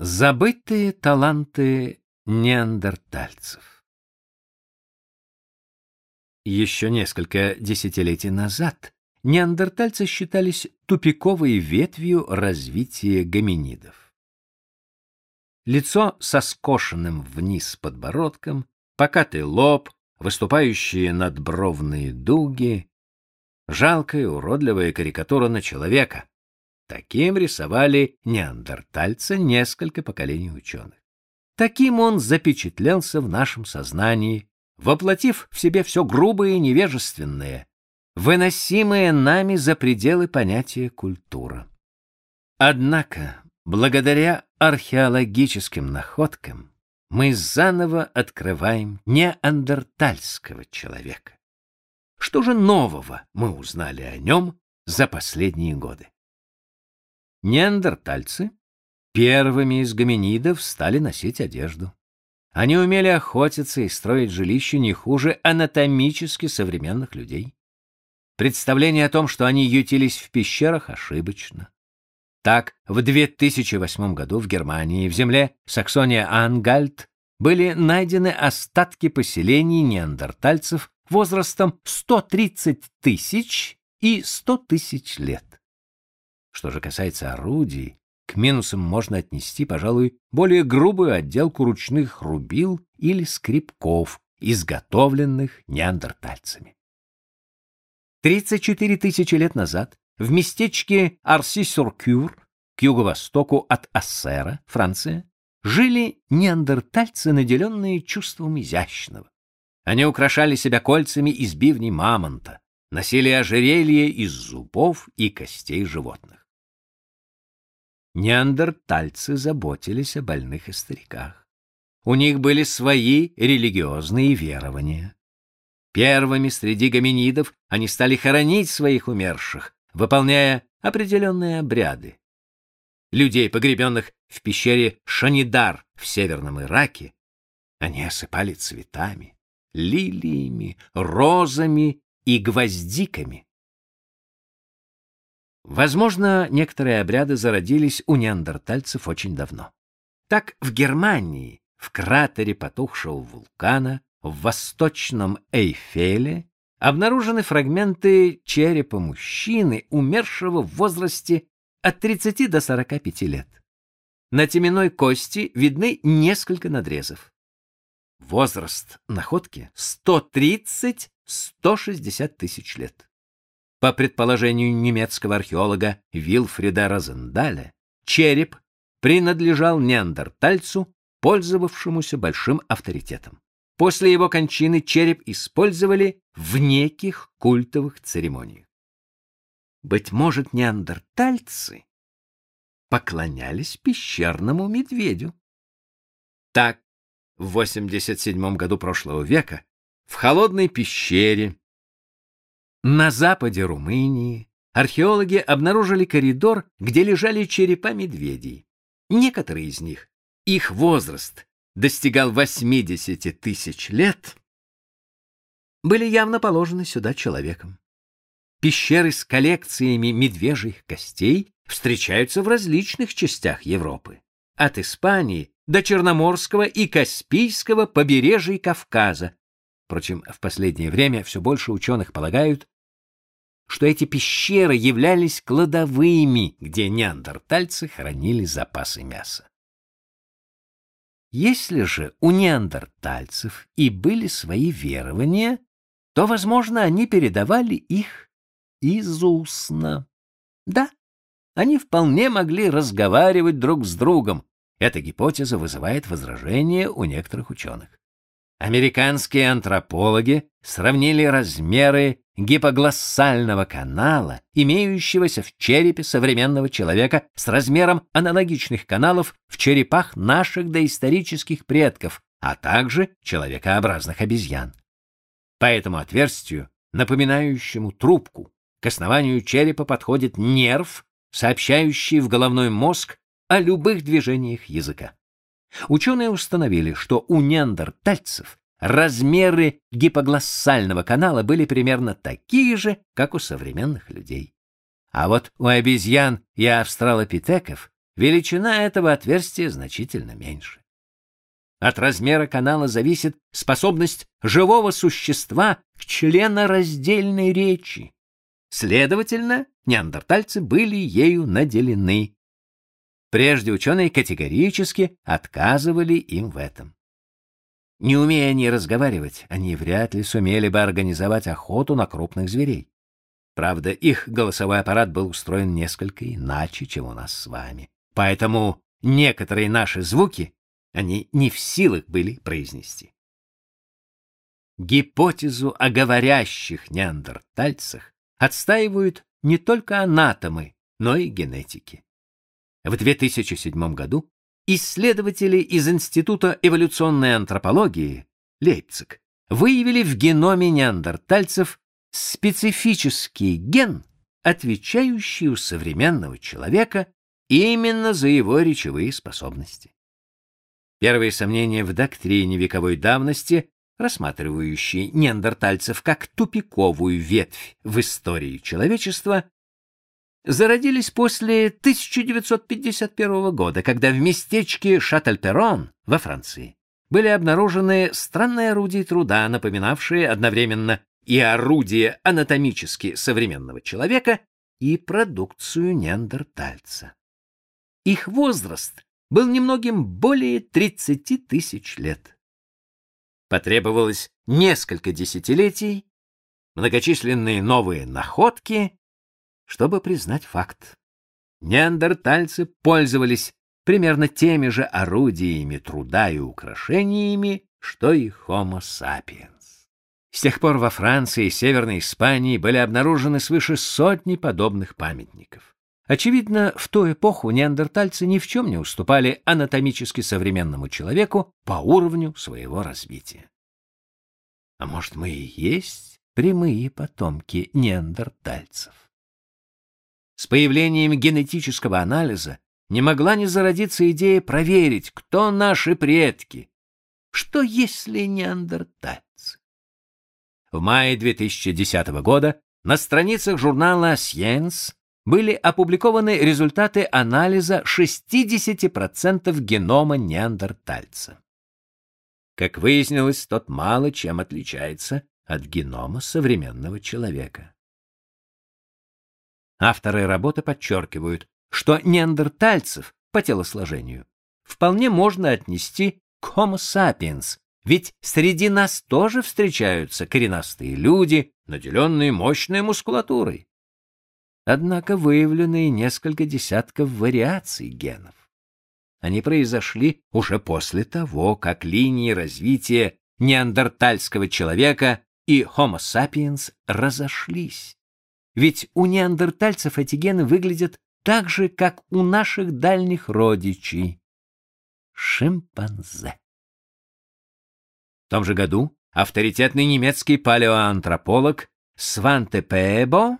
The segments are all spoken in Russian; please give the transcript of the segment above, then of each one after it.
Забытые таланты неандертальцев. Еще несколько десятилетий назад неандертальцы считались тупиковой ветвью развития гоминидов. Лицо со скошенным вниз подбородком, покатый лоб, выступающие надбровные дуги, жалкая уродливая карикатура на человека, Таким рисовали неандертальца несколько поколений ученых. Таким он запечатлелся в нашем сознании, воплотив в себе все грубое и невежественное, выносимое нами за пределы понятия культура. Однако, благодаря археологическим находкам, мы заново открываем неандертальского человека. Что же нового мы узнали о нем за последние годы? Неандертальцы первыми из гоминидов стали носить одежду. Они умели охотиться и строить жилища не хуже анатомически современных людей. Представление о том, что они ютились в пещерах, ошибочно. Так, в 2008 году в Германии, в земле Саксония-Ангальт, были найдены остатки поселений неандертальцев возрастом 130 тысяч и 100 тысяч лет. Что же касается орудий, к минусам можно отнести, пожалуй, более грубую отделку ручных рубил или скребков, изготовленных неандертальцами. 34 тысячи лет назад в местечке Арси-Сюр-Кюр, к юго-востоку от Ассера, Франция, жили неандертальцы, наделенные чувством изящного. Они украшали себя кольцами из бивней мамонта, носили ожерелье из зубов и костей животных неандертальцы заботились о больных и стариках. У них были свои религиозные верования. Первыми среди гоминидов они стали хоронить своих умерших, выполняя определенные обряды. Людей, погребенных в пещере Шанидар в Северном Ираке, они осыпали цветами, лилиями, розами и гвоздиками. Возможно, некоторые обряды зародились у неандертальцев очень давно. Так в Германии, в кратере потухшего вулкана, в восточном Эйфеле, обнаружены фрагменты черепа мужчины, умершего в возрасте от 30 до 45 лет. На теменной кости видны несколько надрезов. Возраст находки 130-160 тысяч лет. По предположению немецкого археолога Вилфрида Розендаля, череп принадлежал неандертальцу, пользовавшемуся большим авторитетом. После его кончины череп использовали в неких культовых церемониях. Быть может, неандертальцы поклонялись пещерному медведю. Так, в 87 году прошлого века в холодной пещере на западе Румынии археологи обнаружили коридор, где лежали черепа медведей. Некоторые из них, их возраст достигал 80 тысяч лет, были явно положены сюда человеком. Пещеры с коллекциями медвежьих костей встречаются в различных частях Европы, от Испании до Черноморского и Каспийского побережий Кавказа, Впрочем, в последнее время все больше ученых полагают, что эти пещеры являлись кладовыми, где неандертальцы хранили запасы мяса. Если же у неандертальцев и были свои верования, то, возможно, они передавали их из устно. Да, они вполне могли разговаривать друг с другом. Эта гипотеза вызывает возражения у некоторых ученых. Американские антропологи сравнили размеры гипоглоссального канала, имеющегося в черепе современного человека, с размером аналогичных каналов в черепах наших доисторических предков, а также человекообразных обезьян. По этому отверстию, напоминающему трубку, к основанию черепа подходит нерв, сообщающий в головной мозг о любых движениях языка. Ученые установили, что у неандертальцев размеры гипоглоссального канала были примерно такие же, как у современных людей. А вот у обезьян и австралопитеков величина этого отверстия значительно меньше. От размера канала зависит способность живого существа к членораздельной речи. Следовательно, неандертальцы были ею наделены. Прежде ученые категорически отказывали им в этом. Не умея они разговаривать, они вряд ли сумели бы организовать охоту на крупных зверей. Правда, их голосовой аппарат был устроен несколько иначе, чем у нас с вами. Поэтому некоторые наши звуки они не в силах были произнести. Гипотезу о говорящих неандертальцах отстаивают не только анатомы, но и генетики. В 2007 году исследователи из Института эволюционной антропологии Лейпциг выявили в геноме неандертальцев специфический ген, отвечающий у современного человека именно за его речевые способности. Первые сомнения в доктрине вековой давности, рассматривающей неандертальцев как тупиковую ветвь в истории человечества, зародились после 1951 года, когда в местечке Шательперон во Франции были обнаружены странные орудия труда, напоминавшие одновременно и орудие анатомически современного человека, и продукцию неандертальца. Их возраст был немногим более 30 тысяч лет. Потребовалось несколько десятилетий, многочисленные новые находки, чтобы признать факт. Неандертальцы пользовались примерно теми же орудиями труда и украшениями, что и Homo sapiens. С тех пор во Франции и Северной Испании были обнаружены свыше сотни подобных памятников. Очевидно, в ту эпоху неандертальцы ни в чем не уступали анатомически современному человеку по уровню своего развития. А может, мы и есть прямые потомки неандертальцев? С появлением генетического анализа не могла не зародиться идея проверить, кто наши предки. Что если неандертальцы? В мае 2010 года на страницах журнала Science были опубликованы результаты анализа 60% генома неандертальца. Как выяснилось, тот мало чем отличается от генома современного человека. Авторы работы подчеркивают, что неандертальцев по телосложению вполне можно отнести к Homo sapiens, ведь среди нас тоже встречаются коренастые люди, наделенные мощной мускулатурой. Однако выявлены несколько десятков вариаций генов. Они произошли уже после того, как линии развития неандертальского человека и Homo sapiens разошлись. Ведь у неандертальцев эти гены выглядят так же, как у наших дальних родичей — шимпанзе. В том же году авторитетный немецкий палеоантрополог Сванте Пебо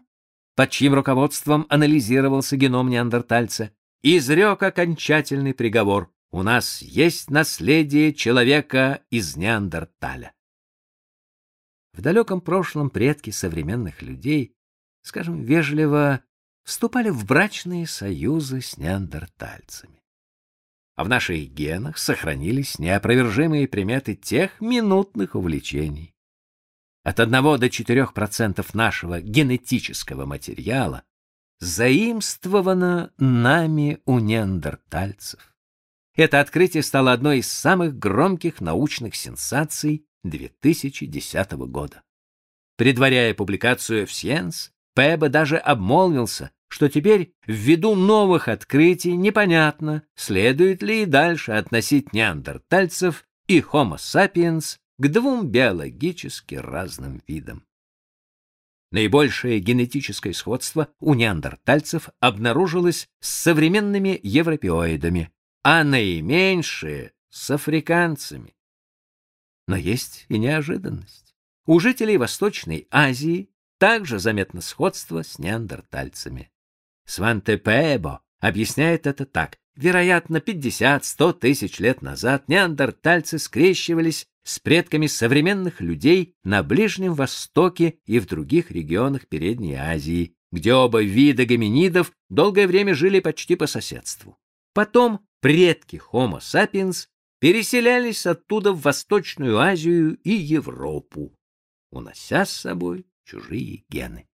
под чьим руководством анализировался геном неандертальца, изрек окончательный приговор «У нас есть наследие человека из неандерталя». В далеком прошлом предки современных людей, скажем вежливо, вступали в брачные союзы с неандертальцами. А в наших генах сохранились неопровержимые приметы тех минутных увлечений, от 1 до 4% нашего генетического материала заимствовано нами у неандертальцев. Это открытие стало одной из самых громких научных сенсаций 2010 года. Предваряя публикацию в Science, Пеба даже обмолвился, что теперь ввиду новых открытий непонятно, следует ли и дальше относить неандертальцев и Homo sapiens к двум биологически разным видам. Наибольшее генетическое сходство у неандертальцев обнаружилось с современными европеоидами, а наименьшее — с африканцами. Но есть и неожиданность. У жителей Восточной Азии также заметно сходство с неандертальцами. Сванте Пебо объясняет это так. Вероятно, 50-100 тысяч лет назад неандертальцы скрещивались с предками современных людей на Ближнем Востоке и в других регионах Передней Азии, где оба вида гоминидов долгое время жили почти по соседству. Потом предки Homo sapiens переселялись оттуда в Восточную Азию и Европу, унося с собой чужие гены.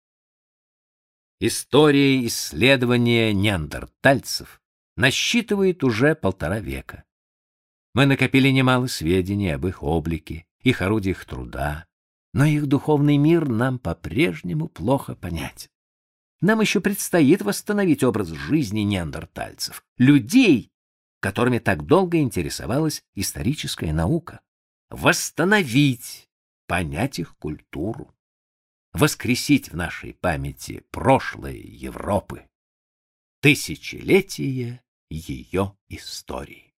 История исследования неандертальцев насчитывает уже полтора века. Мы накопили немало сведений об их облике, их орудиях труда, но их духовный мир нам по-прежнему плохо понятен. Нам еще предстоит восстановить образ жизни неандертальцев, людей, которыми так долго интересовалась историческая наука. Восстановить, понять их культуру. Воскресить в нашей памяти прошлое Европы. Тысячелетие ее истории.